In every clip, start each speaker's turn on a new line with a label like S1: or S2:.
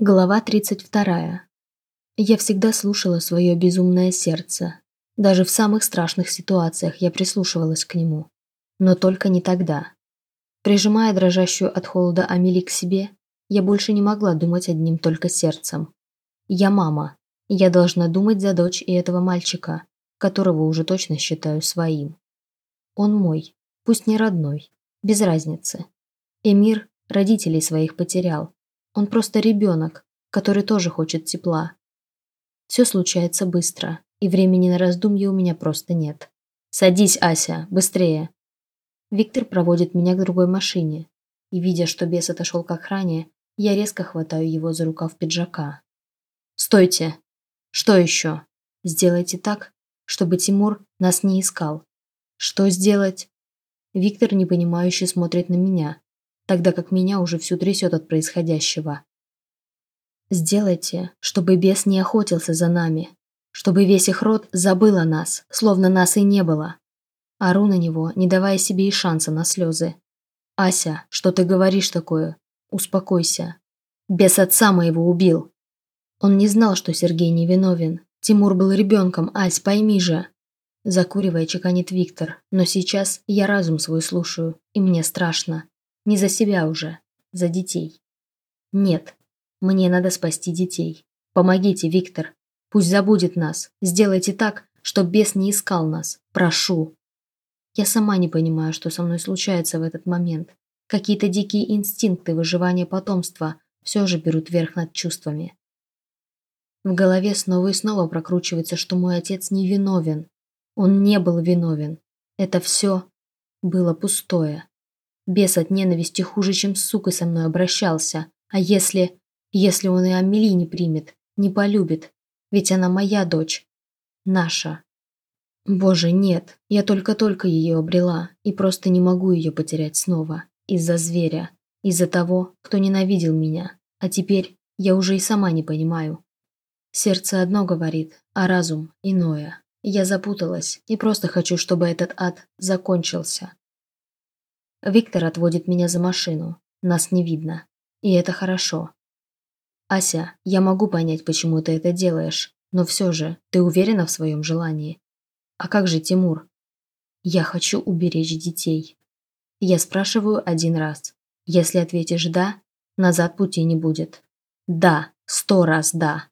S1: Глава 32. Я всегда слушала свое безумное сердце. Даже в самых страшных ситуациях я прислушивалась к нему. Но только не тогда. Прижимая дрожащую от холода Амели к себе, я больше не могла думать одним только сердцем. Я мама. Я должна думать за дочь и этого мальчика, которого уже точно считаю своим. Он мой, пусть не родной, без разницы. Эмир родителей своих потерял, он просто ребенок, который тоже хочет тепла. Все случается быстро, и времени на раздумье у меня просто нет. «Садись, Ася, быстрее!» Виктор проводит меня к другой машине, и, видя, что бес отошел к охране, я резко хватаю его за рукав пиджака. «Стойте! Что еще? Сделайте так, чтобы Тимур нас не искал. Что сделать?» Виктор непонимающе смотрит на меня, тогда как меня уже всю трясет от происходящего. Сделайте, чтобы бес не охотился за нами, чтобы весь их род забыл о нас, словно нас и не было. Ору на него, не давая себе и шанса на слезы. «Ася, что ты говоришь такое? Успокойся. Бес отца моего убил». Он не знал, что Сергей невиновен. Тимур был ребенком, Ась, пойми же. Закуривая, чеканит Виктор, но сейчас я разум свой слушаю, и мне страшно. Не за себя уже, за детей. Нет, мне надо спасти детей. Помогите, Виктор. Пусть забудет нас. Сделайте так, чтобы бес не искал нас. Прошу. Я сама не понимаю, что со мной случается в этот момент. Какие-то дикие инстинкты выживания потомства все же берут верх над чувствами. В голове снова и снова прокручивается, что мой отец не виновен. Он не был виновен. Это все было пустое. Бес от ненависти хуже, чем с сукой со мной обращался. А если... Если он и Амели не примет, не полюбит? Ведь она моя дочь. Наша. Боже, нет. Я только-только ее обрела. И просто не могу ее потерять снова. Из-за зверя. Из-за того, кто ненавидел меня. А теперь я уже и сама не понимаю. Сердце одно говорит, а разум иное. Я запуталась и просто хочу, чтобы этот ад закончился. Виктор отводит меня за машину. Нас не видно. И это хорошо. Ася, я могу понять, почему ты это делаешь, но все же, ты уверена в своем желании? А как же Тимур? Я хочу уберечь детей. Я спрашиваю один раз. Если ответишь «да», назад пути не будет. Да, сто раз да.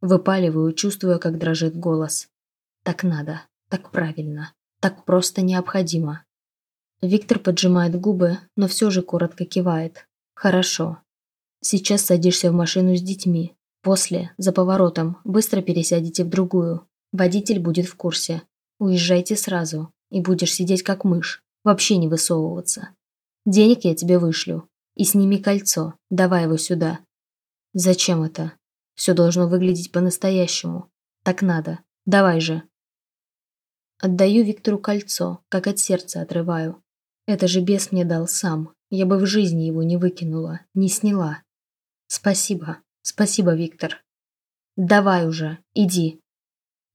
S1: Выпаливаю, чувствуя, как дрожит голос. Так надо, так правильно, так просто необходимо. Виктор поджимает губы, но все же коротко кивает. «Хорошо. Сейчас садишься в машину с детьми. После, за поворотом, быстро пересядете в другую. Водитель будет в курсе. Уезжайте сразу, и будешь сидеть как мышь, вообще не высовываться. Денег я тебе вышлю. И сними кольцо, давай его сюда». «Зачем это? Все должно выглядеть по-настоящему. Так надо. Давай же». Отдаю Виктору кольцо, как от сердца отрываю. Это же бес мне дал сам. Я бы в жизни его не выкинула, не сняла. Спасибо, спасибо, Виктор. Давай уже, иди.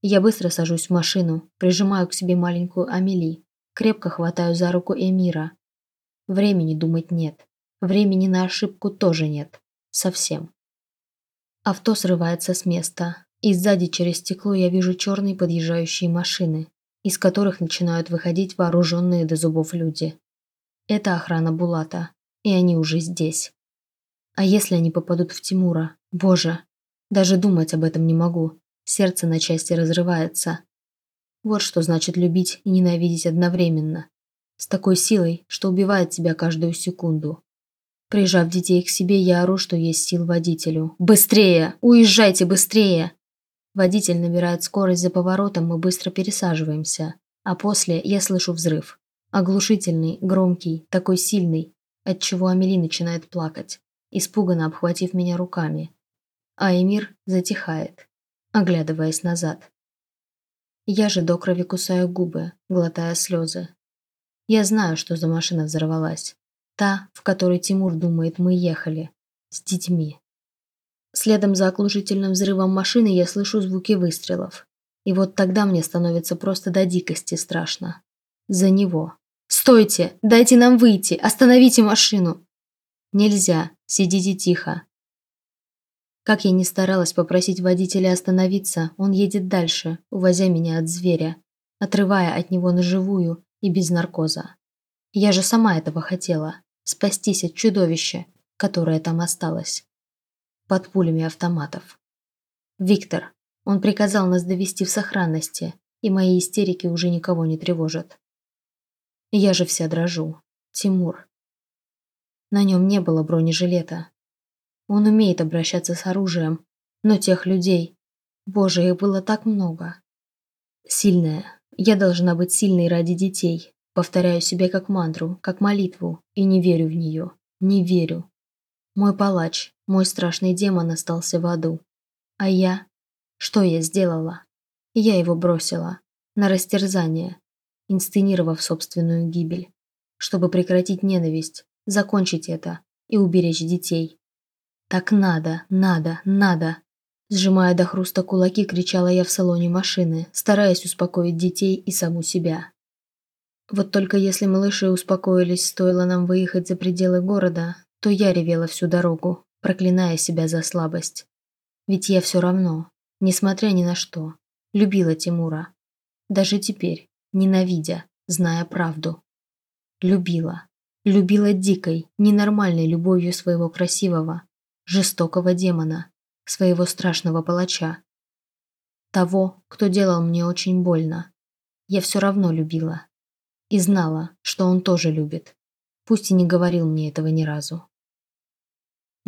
S1: Я быстро сажусь в машину, прижимаю к себе маленькую Амели, крепко хватаю за руку Эмира. Времени думать нет. Времени на ошибку тоже нет. Совсем. Авто срывается с места, и сзади через стекло я вижу черные подъезжающие машины из которых начинают выходить вооруженные до зубов люди. Это охрана Булата, и они уже здесь. А если они попадут в Тимура? Боже, даже думать об этом не могу. Сердце на части разрывается. Вот что значит любить и ненавидеть одновременно. С такой силой, что убивает тебя каждую секунду. Прижав детей к себе, я ору, что есть сил водителю. «Быстрее! Уезжайте быстрее!» Водитель набирает скорость за поворотом, мы быстро пересаживаемся. А после я слышу взрыв. Оглушительный, громкий, такой сильный, отчего Амели начинает плакать, испуганно обхватив меня руками. А Эмир затихает, оглядываясь назад. Я же до крови кусаю губы, глотая слезы. Я знаю, что за машина взорвалась. Та, в которой Тимур думает, мы ехали. С детьми. Следом за оглушительным взрывом машины я слышу звуки выстрелов. И вот тогда мне становится просто до дикости страшно. За него. «Стойте! Дайте нам выйти! Остановите машину!» «Нельзя! Сидите тихо!» Как я ни старалась попросить водителя остановиться, он едет дальше, увозя меня от зверя, отрывая от него наживую и без наркоза. Я же сама этого хотела – спастись от чудовища, которое там осталось. Под пулями автоматов. Виктор. Он приказал нас довести в сохранности, и мои истерики уже никого не тревожат. Я же вся дрожу. Тимур. На нем не было бронежилета. Он умеет обращаться с оружием, но тех людей... Боже, их было так много. Сильная. Я должна быть сильной ради детей. Повторяю себе как мантру, как молитву, и не верю в нее. Не верю. Мой палач, мой страшный демон остался в аду. А я? Что я сделала? Я его бросила. На растерзание, инсценировав собственную гибель. Чтобы прекратить ненависть, закончить это и уберечь детей. Так надо, надо, надо. Сжимая до хруста кулаки, кричала я в салоне машины, стараясь успокоить детей и саму себя. Вот только если малыши успокоились, стоило нам выехать за пределы города, то я ревела всю дорогу, проклиная себя за слабость. Ведь я все равно, несмотря ни на что, любила Тимура. Даже теперь, ненавидя, зная правду. Любила. Любила дикой, ненормальной любовью своего красивого, жестокого демона, своего страшного палача. Того, кто делал мне очень больно. Я все равно любила. И знала, что он тоже любит. Пусть и не говорил мне этого ни разу.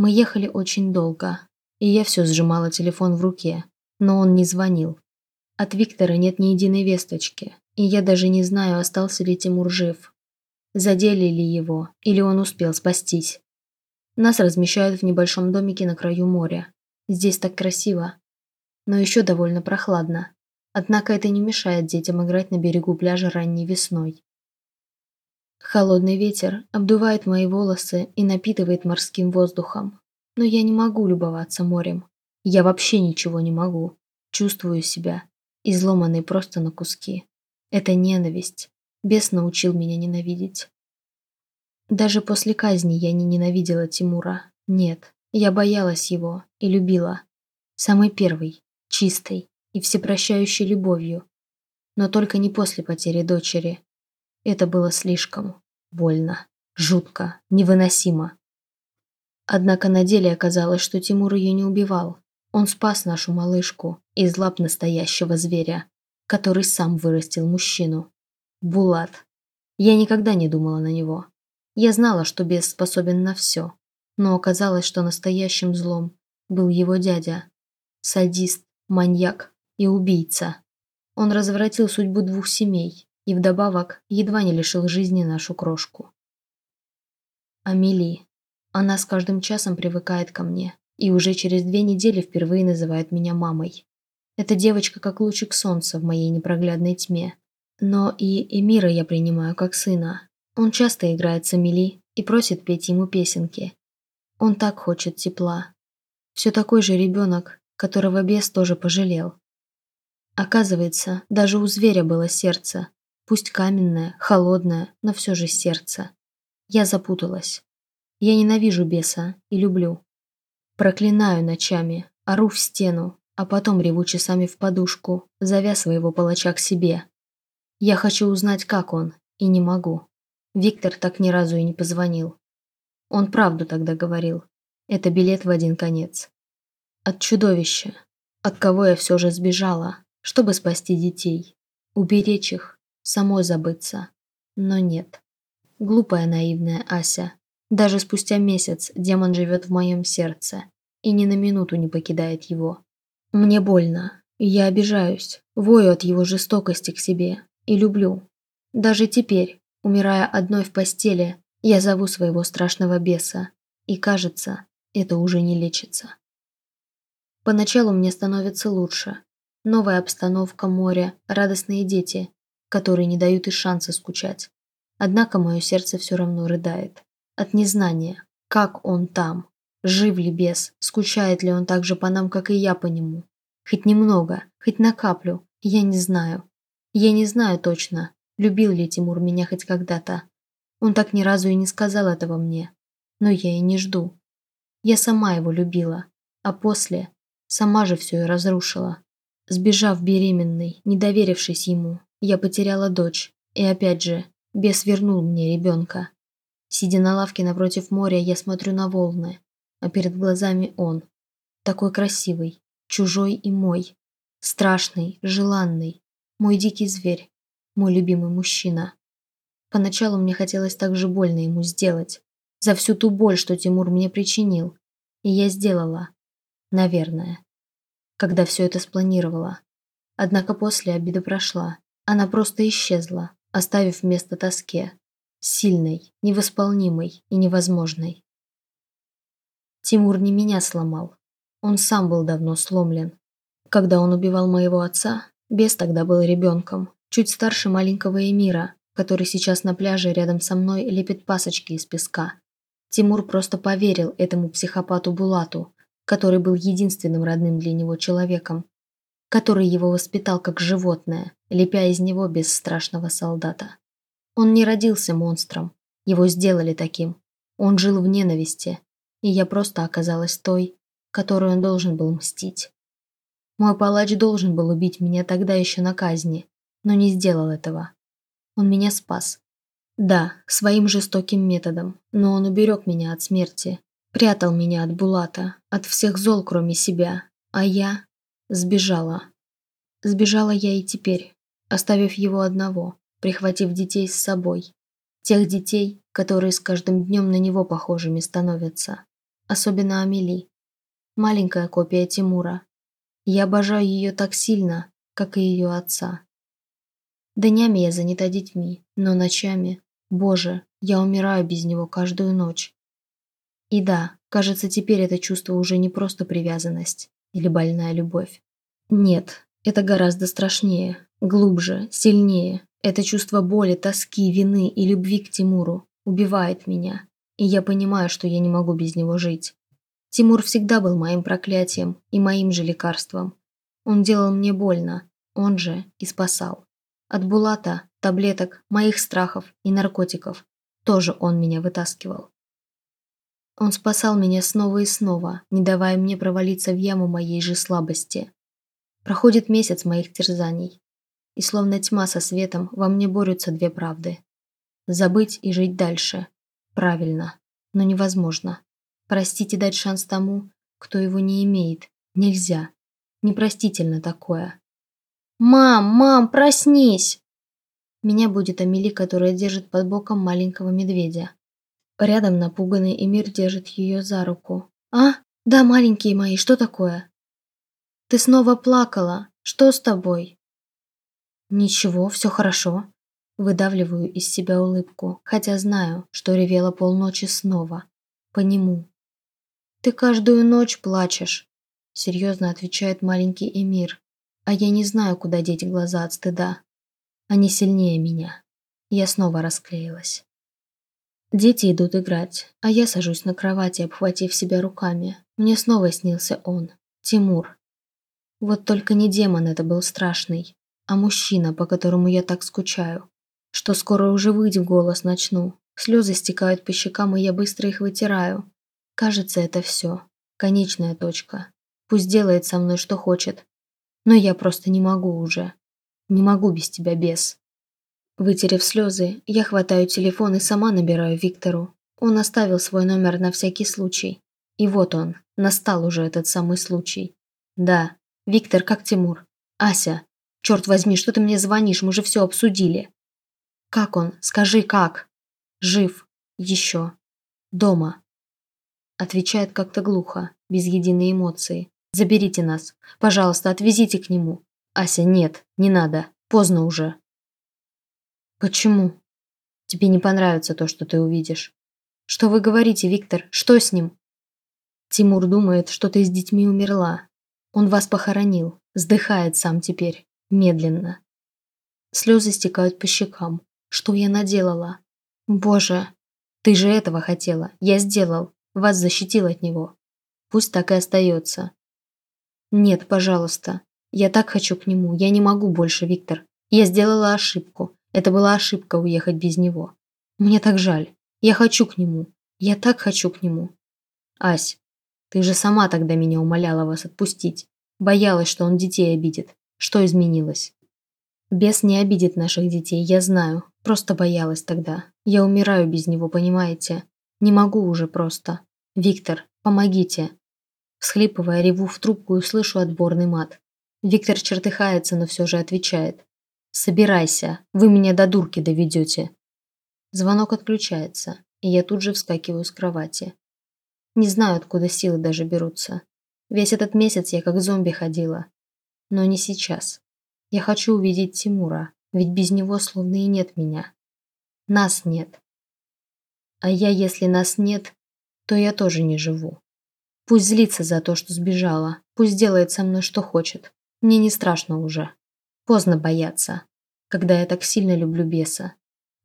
S1: Мы ехали очень долго, и я все сжимала телефон в руке, но он не звонил. От Виктора нет ни единой весточки, и я даже не знаю, остался ли Тимур жив. Задели ли его, или он успел спастись. Нас размещают в небольшом домике на краю моря. Здесь так красиво, но еще довольно прохладно. Однако это не мешает детям играть на берегу пляжа ранней весной. Холодный ветер обдувает мои волосы и напитывает морским воздухом. Но я не могу любоваться морем. Я вообще ничего не могу. Чувствую себя изломанной просто на куски. Это ненависть. Бес научил меня ненавидеть. Даже после казни я не ненавидела Тимура. Нет, я боялась его и любила. Самой первой, чистой и всепрощающей любовью. Но только не после потери дочери. Это было слишком больно, жутко, невыносимо. Однако на деле оказалось, что Тимур ее не убивал. Он спас нашу малышку из лап настоящего зверя, который сам вырастил мужчину. Булат. Я никогда не думала на него. Я знала, что бес способен на все, но оказалось, что настоящим злом был его дядя. Садист, маньяк и убийца. Он развратил судьбу двух семей и вдобавок едва не лишил жизни нашу крошку. Амели. Она с каждым часом привыкает ко мне и уже через две недели впервые называет меня мамой. Эта девочка как лучик солнца в моей непроглядной тьме. Но и Эмира я принимаю как сына, он часто играет с Амели и просит петь ему песенки. Он так хочет тепла. Все такой же ребенок, которого бес тоже пожалел. Оказывается, даже у зверя было сердце. Пусть каменное, холодное, но все же сердце. Я запуталась. Я ненавижу беса и люблю. Проклинаю ночами, ору в стену, а потом реву часами в подушку, зовя своего палача к себе. Я хочу узнать, как он, и не могу. Виктор так ни разу и не позвонил. Он правду тогда говорил. Это билет в один конец. От чудовища, от кого я все же сбежала, чтобы спасти детей. Уберечь их, самой забыться. Но нет. Глупая наивная Ася. Даже спустя месяц демон живет в моем сердце и ни на минуту не покидает его. Мне больно, я обижаюсь, вою от его жестокости к себе и люблю. Даже теперь, Умирая одной в постели, я зову своего страшного беса, и кажется, это уже не лечится. Поначалу мне становится лучше. Новая обстановка, море, радостные дети, которые не дают и шанса скучать. Однако мое сердце все равно рыдает. От незнания, как он там, жив ли бес, скучает ли он так же по нам, как и я по нему. Хоть немного, хоть на каплю, я не знаю. Я не знаю точно, Любил ли Тимур меня хоть когда-то? Он так ни разу и не сказал этого мне. Но я и не жду. Я сама его любила. А после сама же все и разрушила. Сбежав беременной, не доверившись ему, я потеряла дочь. И опять же, бес вернул мне ребенка. Сидя на лавке напротив моря, я смотрю на волны, а перед глазами он. Такой красивый, чужой и мой. Страшный, желанный, мой дикий зверь, мой любимый мужчина. Поначалу мне хотелось так же больно ему сделать, за всю ту боль, что Тимур мне причинил. И я сделала. Наверное. Когда все это спланировала. Однако после обида прошла. Она просто исчезла, оставив место тоске. Сильной, невосполнимой и невозможной. Тимур не меня сломал. Он сам был давно сломлен. Когда он убивал моего отца, Бес тогда был ребенком, чуть старше маленького Эмира, который сейчас на пляже рядом со мной лепит пасочки из песка. Тимур просто поверил этому психопату Булату, который был единственным родным для него человеком, который его воспитал как животное, лепя из него бесстрашного солдата. Он не родился монстром, его сделали таким. Он жил в ненависти, и я просто оказалась той, которую он должен был мстить. Мой палач должен был убить меня тогда еще на казни, но не сделал этого. Он меня спас. Да, своим жестоким методом, но он уберег меня от смерти, прятал меня от Булата, от всех зол, кроме себя, а я сбежала. Сбежала я и теперь, оставив его одного, прихватив детей с собой. Тех детей, которые с каждым днем на него похожими становятся. Особенно Амели. Маленькая копия Тимура. Я обожаю ее так сильно, как и ее отца. Днями я занята детьми, но ночами, боже, я умираю без него каждую ночь. И да, кажется, теперь это чувство уже не просто привязанность или больная любовь. Нет, это гораздо страшнее, глубже, сильнее. Это чувство боли, тоски, вины и любви к Тимуру убивает меня, и я понимаю, что я не могу без него жить. Тимур всегда был моим проклятием и моим же лекарством. Он делал мне больно, он же и спасал. От Булата, таблеток, моих страхов и наркотиков. Тоже он меня вытаскивал. Он спасал меня снова и снова, не давая мне провалиться в яму моей же слабости. Проходит месяц моих терзаний, и словно тьма со светом во мне борются две правды. Забыть и жить дальше. Правильно, но невозможно. Простить и дать шанс тому, кто его не имеет, нельзя. Непростительно такое. «Мам, мам, проснись!» Меня будет Амели, которая держит под боком маленького медведя. Рядом напуганный Эмир держит ее за руку. «А? Да, маленькие мои, что такое?» «Ты снова плакала. Что с тобой?» «Ничего, все хорошо». Выдавливаю из себя улыбку, хотя знаю, что ревела полночи снова. По нему. «Ты каждую ночь плачешь», — серьезно отвечает маленький Эмир, а я не знаю, куда деть глаза от стыда. Они сильнее меня. Я снова расклеилась. Дети идут играть, а я сажусь на кровати, обхватив себя руками. Мне снова снился он, Тимур. Вот только не демон это был страшный, а мужчина, по которому я так скучаю, что скоро уже выть в голос начну. Слезы стекают по щекам, и я быстро их вытираю. Кажется, это все. Конечная точка. Пусть делает со мной, что хочет, но я просто не могу уже. Не могу без тебя, без. Вытерев слезы, я хватаю телефон и сама набираю Виктору. Он оставил свой номер на всякий случай. И вот он, настал уже этот самый случай. Да, Виктор, как Тимур? Ася, черт возьми, что ты мне звонишь, мы же все обсудили. Как он? Скажи, как? Жив. Еще. Дома. Отвечает как-то глухо, без единой эмоции. Заберите нас. Пожалуйста, отвезите к нему. Ася, нет, не надо. Поздно уже. Почему? Тебе не понравится то, что ты увидишь. Что вы говорите, Виктор? Что с ним? Тимур думает, что ты с детьми умерла. Он вас похоронил. Сдыхает сам теперь. Медленно. Слезы стекают по щекам. Что я наделала? Боже, ты же этого хотела. Я сделал. Вас защитил от него. Пусть так и остается. «Нет, пожалуйста. Я так хочу к нему. Я не могу больше, Виктор. Я сделала ошибку. Это была ошибка уехать без него. Мне так жаль. Я хочу к нему. Я так хочу к нему. Ась, Ты же сама тогда меня умоляла вас отпустить. Боялась, что он детей обидит. Что изменилось? Бес не обидит наших детей, я знаю. Просто боялась тогда. Я умираю без него, понимаете? Не могу уже просто. Виктор, помогите. Всхлипывая, реву в трубку и слышу отборный мат. Виктор чертыхается, но все же отвечает. «Собирайся, вы меня до дурки доведете». Звонок отключается, и я тут же вскакиваю с кровати. Не знаю, откуда силы даже берутся. Весь этот месяц я как зомби ходила. Но не сейчас. Я хочу увидеть Тимура, ведь без него словно и нет меня. Нас нет. А я, если нас нет, то я тоже не живу. Пусть злится за то, что сбежала, пусть делает со мной, что хочет. Мне не страшно уже. Поздно бояться, когда я так сильно люблю беса.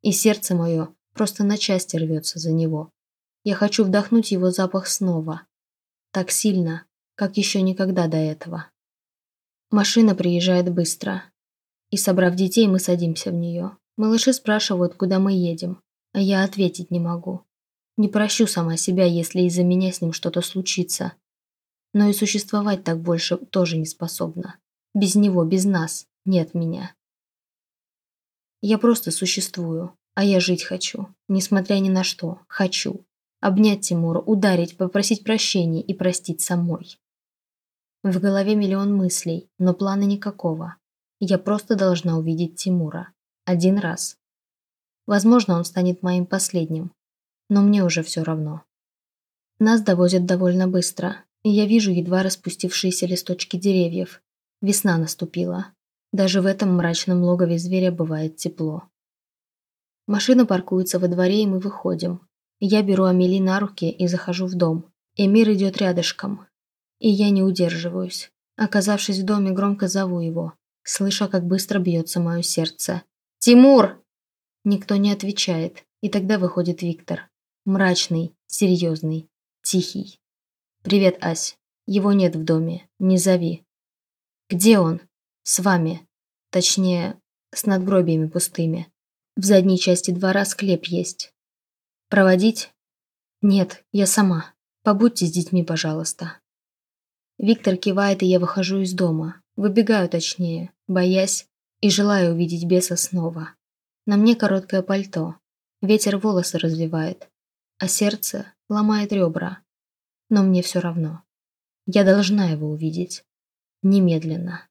S1: И сердце мое просто на части рвется за него. Я хочу вдохнуть его запах снова. Так сильно, как еще никогда до этого. Машина приезжает быстро. И, собрав детей, мы садимся в нее. Малыши спрашивают, куда мы едем, а я ответить не могу. Не прощу сама себя, если из-за меня с ним что-то случится. Но и существовать так больше тоже не способна. Без него, без нас нет меня. Я просто существую, а я жить хочу, несмотря ни на что, хочу. Обнять Тимура, ударить, попросить прощения и простить самой. В голове миллион мыслей, но плана никакого. Я просто должна увидеть Тимура. Один раз. Возможно, он станет моим последним. Но мне уже все равно. Нас довозят довольно быстро, и я вижу едва распустившиеся листочки деревьев. Весна наступила. Даже в этом мрачном логове зверя бывает тепло. Машина паркуется во дворе, и мы выходим. Я беру Амели на руки и захожу в дом. Эмир идет рядышком, и я не удерживаюсь. Оказавшись в доме, громко зову его, слыша, как быстро бьется мое сердце. «Тимур!» Никто не отвечает, и тогда выходит Виктор. Мрачный, серьезный, тихий. «Привет, Ась. Его нет в доме. Не зови». «Где он?» «С вами. Точнее, с надгробиями пустыми. В задней части двора склеп есть. Проводить?» «Нет, я сама. Побудьте с детьми, пожалуйста». Виктор кивает, и я выхожу из дома. Выбегаю точнее, боясь и желаю увидеть беса снова. На мне короткое пальто. Ветер волосы развивает, а сердце ломает ребра. Но мне все равно. Я должна его увидеть. Немедленно.